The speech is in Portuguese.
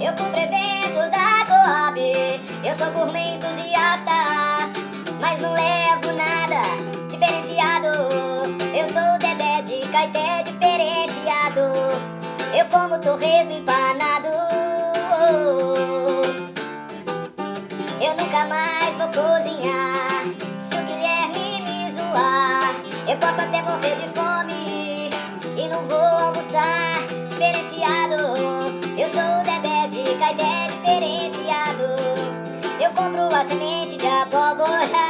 Eu compro evento da Coab Eu sou gourmet entusiasta Mas não levo nada diferenciado. Eu sou Dedé de Caeté diferenciado. Eu como torresmo empanado. Eu nunca mais vou cozinhar. Se o Guilherme me zoar Eu posso até morrer de fome. E não vou almoçar diferenciado Caeté diferenciado. Eu compro a semente de abóbora